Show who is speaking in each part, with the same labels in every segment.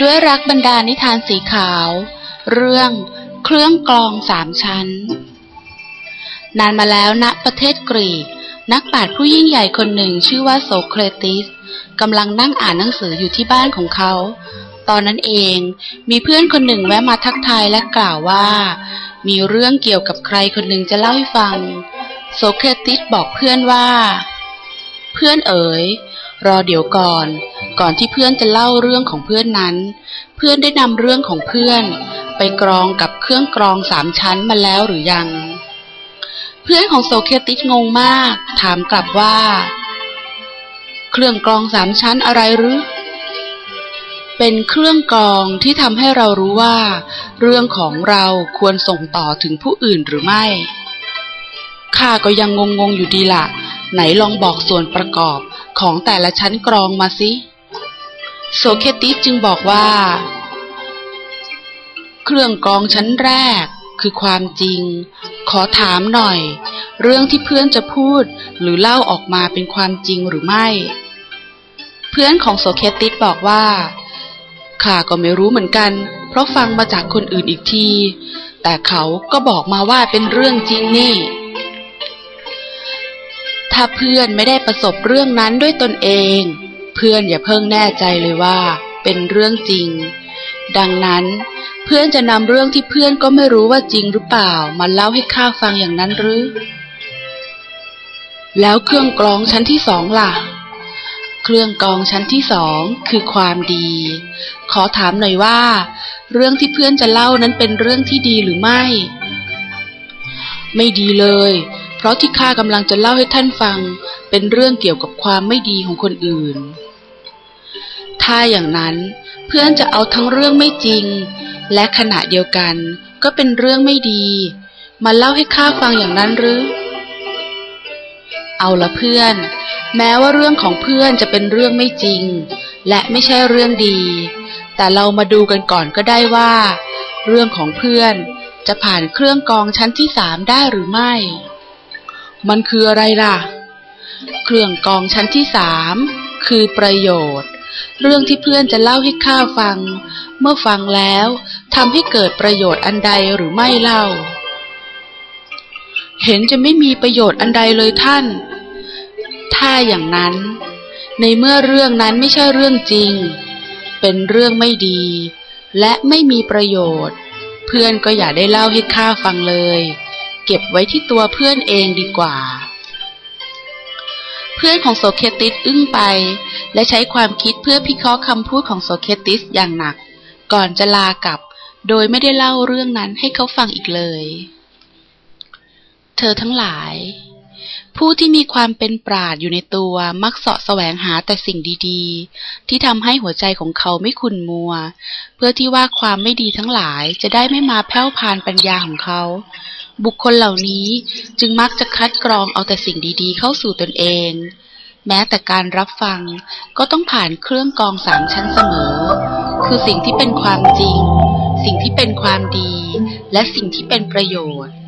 Speaker 1: ด้วยรักบรรดานิทานสีขาว เรื่องเครื่องกลองสามชั้น นานมาแล้วณประเทศกรีก นักปราชญ์ผู้ยิ่งใหญ่คนหนึ่งชื่อว่าโสเครติสกำลังนั่งอ่านหนังสืออยู่ที่บ้านของเขา ตอนนั้นเองมีเพื่อนคนหนึ่งแวะมาทักทายและกล่าวว่า มีเรื่องเกี่ยวกับใครคนหนึ่งจะเล่าให้ฟัง โสเครติสบอกเพื่อนว่า เพื่อนเอ๋ย รอเดี๋ยวก่อน ก่อนที่เพื่อนจะเล่าเรื่องของเพื่อนนั้น เพื่อนได้นำเรื่องของเพื่อน ไปกรองกับเครื่องกรองสามชั้นมาแล้วหรือยัง เพื่อนของโซเคติสงงมาก ถามกลับว่า เครื่องกรองสามชั้นอะไรหรือเป็นเครื่องกรองที่ทำให้เรารู้ว่า เรื่องของเราควรส่งต่อถึงผู้อื่นหรือไม่ข้าก็ยังงงๆอยู่ดีละ่ะ ไหนลองบอกส่วนประกอบ ของแต่ละชั้นกรองมาสิโซเคติสจึงบอกว่า เครื่องกรองชั้นแรกคือความจริง ขอถามหน่อย เรื่องที่เพื่อนจะพูดหรือเล่าออกมาเป็นความจริงหรือไม่ เพื่อนของโซเคติสบอกว่าข้าก็ไม่รู้เหมือนกัน เพราะฟังมาจากคนอื่นอีกที แต่เขาก็บอกมาว่าเป็นเรื่องจริงนี่ ถ้าเพื่อนไม่ได้ประสบเรื่องนั้นด้วยตนเอง เพื่อนอย่าเพิ่งแน่ใจเลยว่า เป็นเรื่องจริง ดังนั้น เพื่อนจะนำเรื่องที่เพื่อนก็ไม่รู้ว่าจริงหรือเปล่ามาเล่าให้ข้าฟังอย่างนั้นหรือ แล้วเครื่องกรองชั้นที่สองล่ะ เครื่องกรองชั้นที่สองคือความดี ขอถามหน่อยว่า เรื่องที่เพื่อนจะเล่านั้นเป็นเรื่องที่ดีหรือไม่ ไม่ดีเลย เพราะที่ข้ากำลังจะเล่าให้ท่านฟัง เป็นเรื่องเกี่ยวกับความไม่ดีของคนอื่น ถ้าอย่างนั้นเพื่อนจะเอาทั้งเรื่องไม่จริง และขณะเดียวกันก็เป็นเรื่องไม่ดี มาเล่าให้ข้าฟังอย่างนั้นหรือ เอาละเพื่อน แม้ว่าเรื่องของเพื่อนจะเป็นเรื่องไม่จริง และไม่ใช่เรื่องดี แต่เรามาดูกันก่อนก็ได้ว่า เรื่องของเพื่อนจะผ่านเครื่องกองชั้นที่สามได้หรือไม่ มันคืออะไรล่ะ เครื่องกองชั้นที่สามคือประโยชน์ เรื่องที่เพื่อนจะเล่าให้ข้าฟัง เมื่อฟังแล้วทำให้เกิดประโยชน์อันใดหรือไม่เล่า เห็นจะไม่มีประโยชน์อันใดเลยท่าน ถ้าอย่างนั้น ในเมื่อเรื่องนั้นไม่ใช่เรื่องจริง เป็นเรื่องไม่ดี และไม่มีประโยชน์ เพื่อนก็อย่าได้เล่าให้ข้าฟังเลย เก็บไว้ที่ตัวเพื่อนเองดีกว่า เพื่อนของโซเคติสอึ้งไป และใช้ความคิดเพื่อพิเคราะห์คำพูดของโซเคติสอย่างหนัก ก่อนจะลากลับ โดยไม่ได้เล่าเรื่องนั้นให้เขาฟังอีกเลย เธอทั้งหลาย ผู้ที่มีความเป็นปราดอยู่ในตัวมักเสาะแสวงหาแต่สิ่งดีๆ ที่ทำให้หัวใจของเขาไม่ขุ่นมัว เพื่อที่ว่าความไม่ดีทั้งหลายจะได้ไม่มาแผ่วพานปัญญาของเขา บุคคลเหล่านี้จึงมักจะคัดกรองเอาแต่สิ่งดีๆ เข้าสู่ตนเอง แม้แต่การรับฟังก็ต้องผ่านเครื่องกรองสามชั้นเสมอ คือสิ่งที่เป็นความจริง สิ่งที่เป็นความดี และสิ่งที่เป็นประโยชน์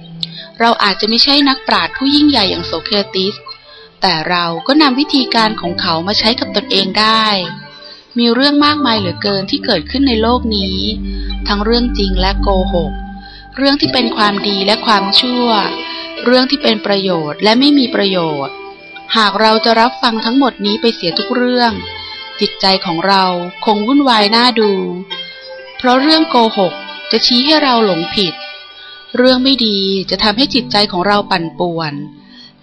Speaker 1: เราอาจจะไม่ใช่นักปราชญ์ผู้ยิ่งใหญ่อย่างโสเครติส แต่เราก็นำวิธีการของเขามาใช้กับตนเองได้ มีเรื่องมากมายเหลือเกินที่เกิดขึ้นในโลกนี้ ทั้งเรื่องจริงและโกหก เรื่องที่เป็นความดีและความชั่ว เรื่องที่เป็นประโยชน์และไม่มีประโยชน์ หากเราจะรับฟังทั้งหมดนี้ไปเสียทุกเรื่อง จิตใจของเราคงวุ่นวายน่าดู เพราะเรื่องโกหกจะชี้ให้เราหลงผิด เรื่องไม่ดีจะทำให้จิตใจของเราปั่นป่วน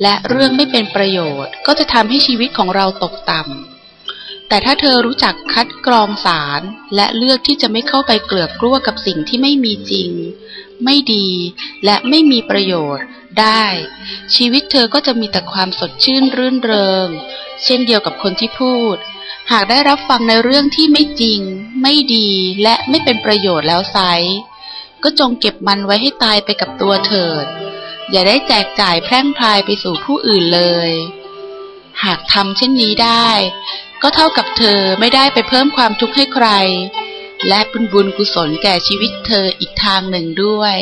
Speaker 1: และเรื่องไม่เป็นประโยชน์ ก็จะทำให้ชีวิตของเราตกต่ำแต่ถ้าเธอรู้จักคัดกรองสาร และเลือกที่จะไม่เข้าไปเกลือกกลัวกับสิ่งที่ไม่มีจริง ไม่ดีและไม่มีประโยชน์ได้ ชีวิตเธอก็จะมีแต่ความสดชื่นรื่นเริง เช่นเดียวกับคนที่พูด หากได้รับฟังในเรื่องที่ไม่จริง ไม่ดีและไม่เป็นประโยชน์แล้วไซ ก็จงเก็บมันไว้ให้ตายไปกับตัวเถิด อย่าได้แจกจ่ายแพร่งพลายไปสู่ผู้อื่นเลย หากทำเช่นนี้ได้ ก็เท่ากับเธอไม่ได้ไปเพิ่มความทุกข์ให้ใคร และเป็นบุญกุศลแก่ชีวิตเธออีกทางหนึ่งด้วย